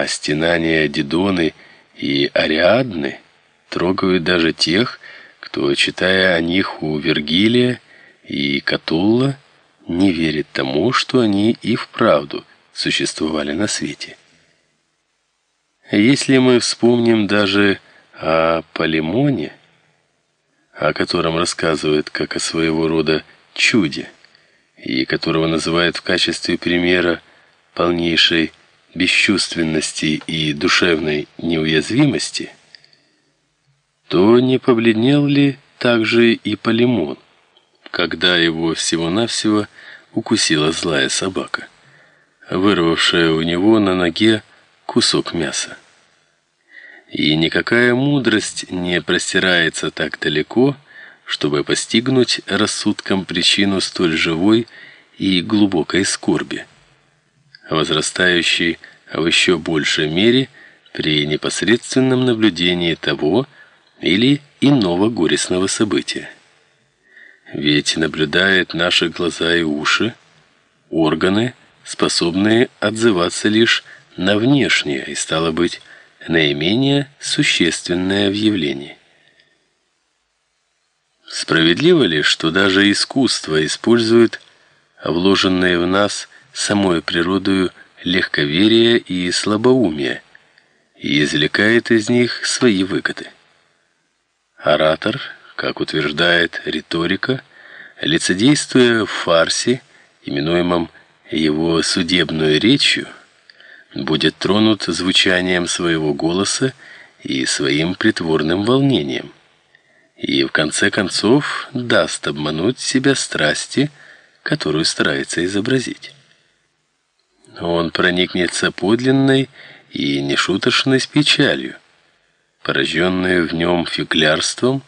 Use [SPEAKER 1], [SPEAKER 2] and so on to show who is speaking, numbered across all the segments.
[SPEAKER 1] а стенания Дидоны и Ариадны трогают даже тех, кто, читая о них у Вергилия и Катулла, не верит тому, что они и вправду существовали на свете. Если мы вспомним даже о Полимоне, о котором рассказывают как о своего рода чуде, и которого называют в качестве примера полнейшей бесчувственности и душевной неуязвимости, то не побледнел ли также и Полимон, когда его всего-навсего укусила злая собака, вырвавшая у него на ноге кусок мяса. И никакая мудрость не простирается так далеко, чтобы постигнуть рассудком причину столь живой и глубокой скорби, возрастающей в еще большей мере при непосредственном наблюдении того или иного горестного события. Ведь наблюдает наши глаза и уши, органы, способные отзываться лишь на внешнее и стало быть наименее существенное в явлении. Справедливо ли, что даже искусство использует вложенные в нас самой природою легковерие и слабоумие и извлекает из них свои выгоды? Оратор, как утверждает риторика, лицедействуя в фарсе, именуемом его судебной речью, будет тронут звучанием своего голоса и своим притворным волнением, и в конце концов даст обмануть себя страсти, которую старается изобразить. Он проникнется подлинной и нешуточной печалью, пораженной в нем фиглярством,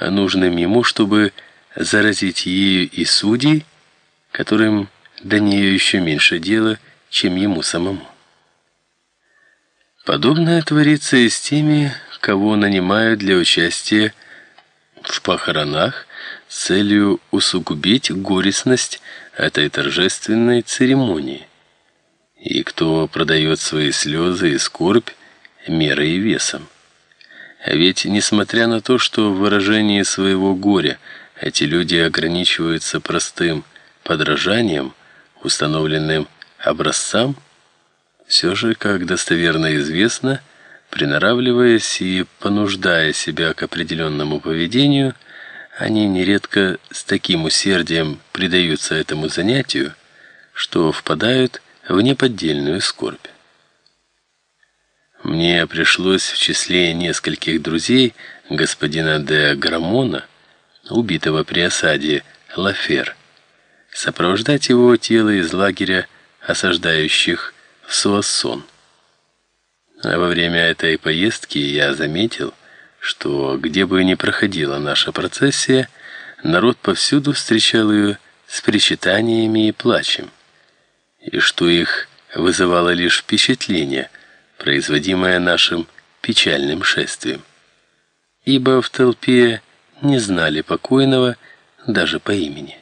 [SPEAKER 1] нужным ему, чтобы заразить ею и судей, которым до нее еще меньше дела, чем ему самому. Подобное творится и с теми, кого нанимают для участия в похоронах с целью усугубить горестность этой торжественной церемонии. И кто продает свои слезы и скорбь мерой и весом. Ведь несмотря на то, что в выражении своего горя эти люди ограничиваются простым подражанием установленным образцам, все же, как достоверно известно, приноравливаясь и понуждая себя к определенному поведению, они нередко с таким усердием предаются этому занятию, что впадают в неподдельную скорбь. Мне пришлось в числе нескольких друзей господина де Грамона, убитого при осаде Лафер, сопровождать его тело из лагеря осаждающих в Суассон. А во время этой поездки я заметил, что где бы ни проходила наша процессия, народ повсюду встречал ее с причитаниями и плачем, и что их вызывало лишь впечатление, производимое нашим печальным шествием. Ибо в толпе не знали покойного даже по имени.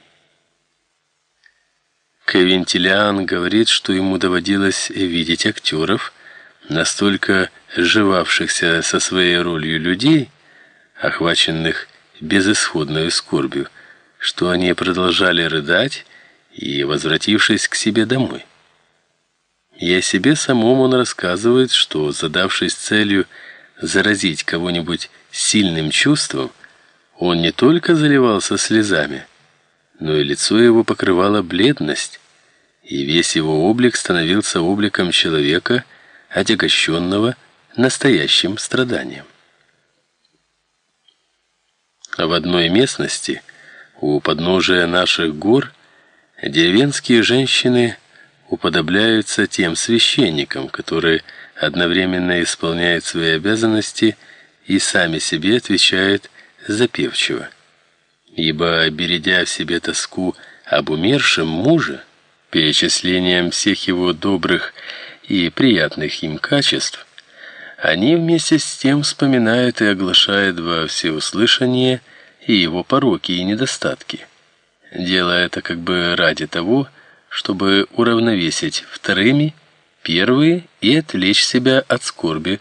[SPEAKER 1] Кевинтилиан говорит, что ему доводилось видеть актеров, настолько сживавшихся со своей ролью людей, охваченных безысходной скорбью, что они продолжали рыдать и возвратившись к себе домой. И о себе самом он рассказывает, что задавшись целью заразить кого-нибудь сильным чувством, он не только заливался слезами, но и лицо его покрывала бледность, и весь его облик становился обликом человека, отягощенного настоящим страданием. В одной местности, у подножия наших гор, деревенские женщины уподобляются тем священникам, которые одновременно исполняют свои обязанности и сами себе отвечают за певчего. Ибо, бередя в себе тоску об умершем муже, перечислением всех его добрых и приятных им качеств, они вместе с тем вспоминают и оглашают во всеуслышание и его пороки и недостатки, делая это как бы ради того, чтобы уравновесить вторыми Первый – и отвлечь себя от скорби,